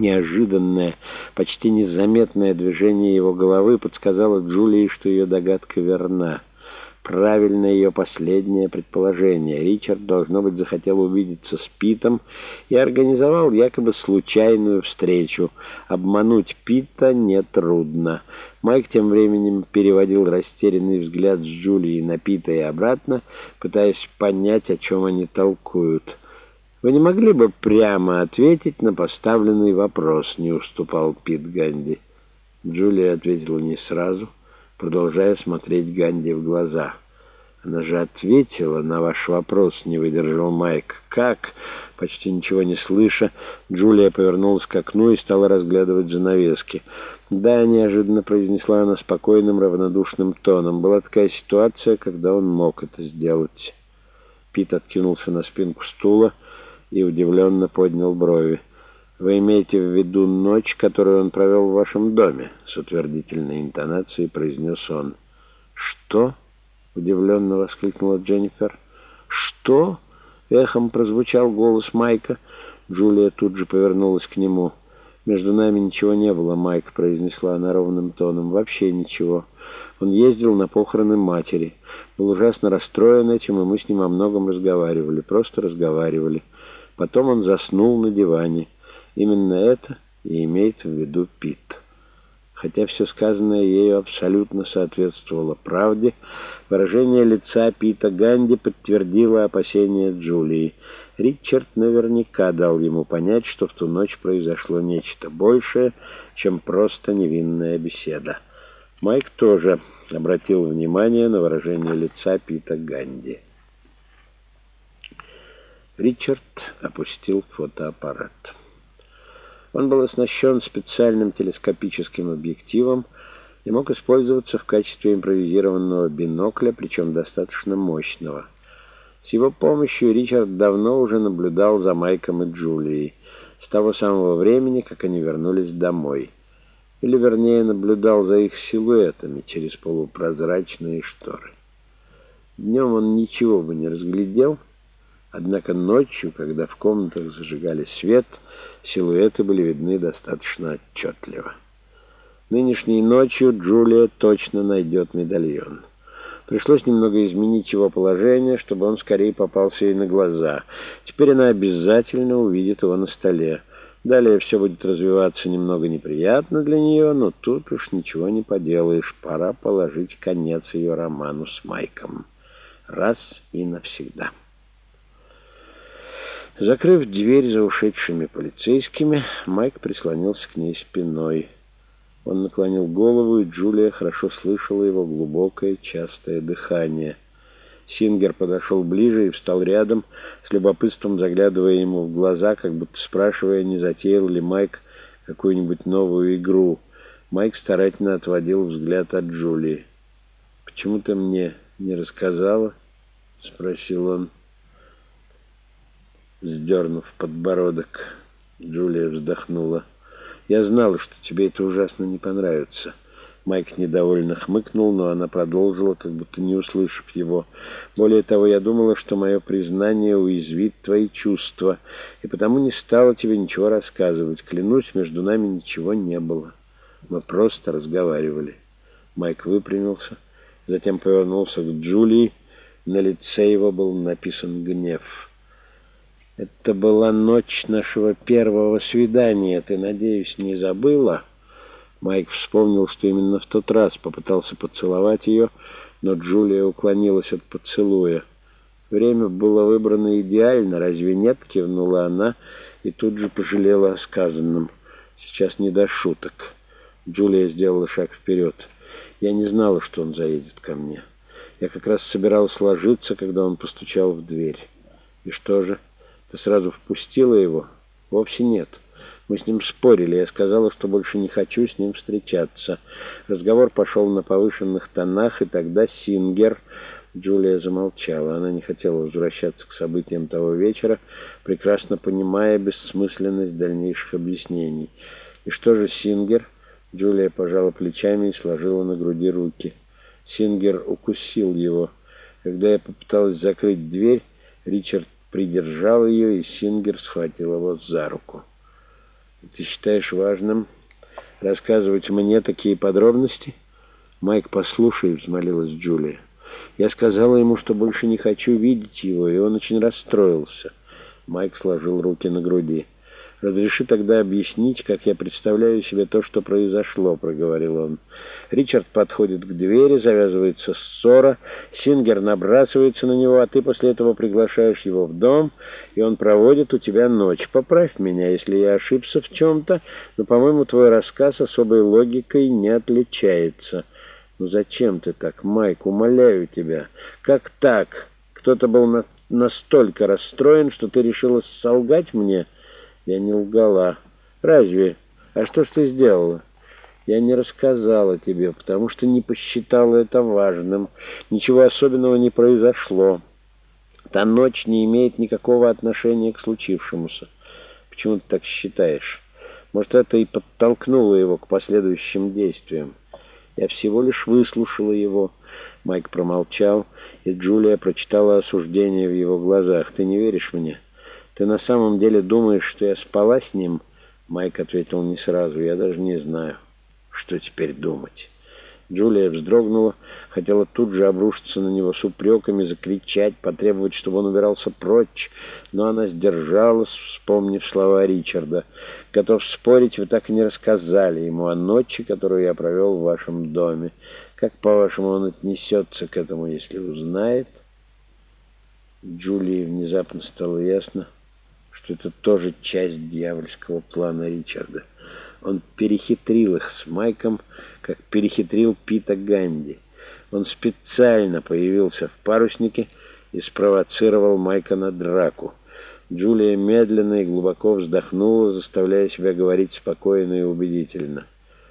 Неожиданное, почти незаметное движение его головы подсказало Джулии, что ее догадка верна. Правильно ее последнее предположение. Ричард, должно быть, захотел увидеться с Питом и организовал якобы случайную встречу. Обмануть Пита нетрудно. Майк тем временем переводил растерянный взгляд с Джулии на Пита и обратно, пытаясь понять, о чем они толкуют. «Вы не могли бы прямо ответить на поставленный вопрос?» — не уступал Пит Ганди. Джулия ответила не сразу, продолжая смотреть Ганди в глаза. «Она же ответила на ваш вопрос», — не выдержал Майк. «Как?» Почти ничего не слыша, Джулия повернулась к окну и стала разглядывать занавески. «Да», — неожиданно произнесла она спокойным, равнодушным тоном. «Была такая ситуация, когда он мог это сделать». Пит откинулся на спинку стула и удивленно поднял брови. «Вы имеете в виду ночь, которую он провел в вашем доме?» — с утвердительной интонацией произнес он. «Что?» — удивленно воскликнула Дженнифер. «Что?» — эхом прозвучал голос Майка. Джулия тут же повернулась к нему. «Между нами ничего не было, Майк», — произнесла она ровным тоном. «Вообще ничего. Он ездил на похороны матери. Был ужасно расстроен этим, и мы с ним о многом разговаривали. Просто разговаривали». Потом он заснул на диване. Именно это и имеет в виду Пит. Хотя все сказанное ею абсолютно соответствовало правде, выражение лица Пита Ганди подтвердило опасения Джулии. Ричард наверняка дал ему понять, что в ту ночь произошло нечто большее, чем просто невинная беседа. Майк тоже обратил внимание на выражение лица Пита Ганди. Ричард опустил фотоаппарат. Он был оснащен специальным телескопическим объективом и мог использоваться в качестве импровизированного бинокля, причем достаточно мощного. С его помощью Ричард давно уже наблюдал за Майком и Джулией, с того самого времени, как они вернулись домой. Или, вернее, наблюдал за их силуэтами через полупрозрачные шторы. Днем он ничего бы не разглядел, Однако ночью, когда в комнатах зажигали свет, силуэты были видны достаточно отчетливо. Нынешней ночью Джулия точно найдет медальон. Пришлось немного изменить его положение, чтобы он скорее попался ей на глаза. Теперь она обязательно увидит его на столе. Далее все будет развиваться немного неприятно для нее, но тут уж ничего не поделаешь. Пора положить конец ее роману с Майком. Раз и навсегда. Закрыв дверь за ушедшими полицейскими, Майк прислонился к ней спиной. Он наклонил голову, и Джулия хорошо слышала его глубокое частое дыхание. Сингер подошел ближе и встал рядом, с любопытством заглядывая ему в глаза, как будто спрашивая, не затеял ли Майк какую-нибудь новую игру. Майк старательно отводил взгляд от Джулии. «Почему ты мне не рассказала?» — спросил он сдернув подбородок. Джулия вздохнула. «Я знала, что тебе это ужасно не понравится». Майк недовольно хмыкнул, но она продолжила, как будто не услышав его. «Более того, я думала, что мое признание уязвит твои чувства, и потому не стала тебе ничего рассказывать. Клянусь, между нами ничего не было. Мы просто разговаривали». Майк выпрямился, затем повернулся к Джулии. На лице его был написан гнев. Это была ночь нашего первого свидания. Ты, надеюсь, не забыла?» Майк вспомнил, что именно в тот раз попытался поцеловать ее, но Джулия уклонилась от поцелуя. «Время было выбрано идеально, разве нет?» — кивнула она и тут же пожалела о сказанном. «Сейчас не до шуток». Джулия сделала шаг вперед. «Я не знала, что он заедет ко мне. Я как раз собиралась ложиться, когда он постучал в дверь. И что же?» Ты сразу впустила его? Вовсе нет. Мы с ним спорили. Я сказала, что больше не хочу с ним встречаться. Разговор пошел на повышенных тонах, и тогда Сингер... Джулия замолчала. Она не хотела возвращаться к событиям того вечера, прекрасно понимая бессмысленность дальнейших объяснений. И что же Сингер? Джулия пожала плечами и сложила на груди руки. Сингер укусил его. Когда я попыталась закрыть дверь, Ричард придержал ее, и Сингер схватил его за руку. Ты считаешь важным рассказывать мне такие подробности? Майк, послушай, взмолилась Джулия. Я сказала ему, что больше не хочу видеть его, и он очень расстроился. Майк сложил руки на груди. «Разреши тогда объяснить, как я представляю себе то, что произошло», — проговорил он. Ричард подходит к двери, завязывается ссора, Сингер набрасывается на него, а ты после этого приглашаешь его в дом, и он проводит у тебя ночь. Поправь меня, если я ошибся в чем-то, но, по-моему, твой рассказ особой логикой не отличается. Ну зачем ты так, Майк, умоляю тебя? Как так? Кто-то был на настолько расстроен, что ты решила солгать мне?» Я не лгала. Разве? А что ж ты сделала? Я не рассказала тебе, потому что не посчитала это важным. Ничего особенного не произошло. Та ночь не имеет никакого отношения к случившемуся. Почему ты так считаешь? Может, это и подтолкнуло его к последующим действиям. Я всего лишь выслушала его. Майк промолчал, и Джулия прочитала осуждение в его глазах. «Ты не веришь мне?» «Ты на самом деле думаешь, что я спала с ним?» Майк ответил не сразу. «Я даже не знаю, что теперь думать». Джулия вздрогнула, хотела тут же обрушиться на него с упреками, закричать, потребовать, чтобы он убирался прочь, но она сдержалась, вспомнив слова Ричарда. «Готов спорить, вы так и не рассказали ему о ночи, которую я провел в вашем доме. Как, по-вашему, он отнесется к этому, если узнает?» Джулии внезапно стало ясно, что это тоже часть дьявольского плана Ричарда. Он перехитрил их с Майком, как перехитрил Пита Ганди. Он специально появился в паруснике и спровоцировал Майка на драку. Джулия медленно и глубоко вздохнула, заставляя себя говорить спокойно и убедительно.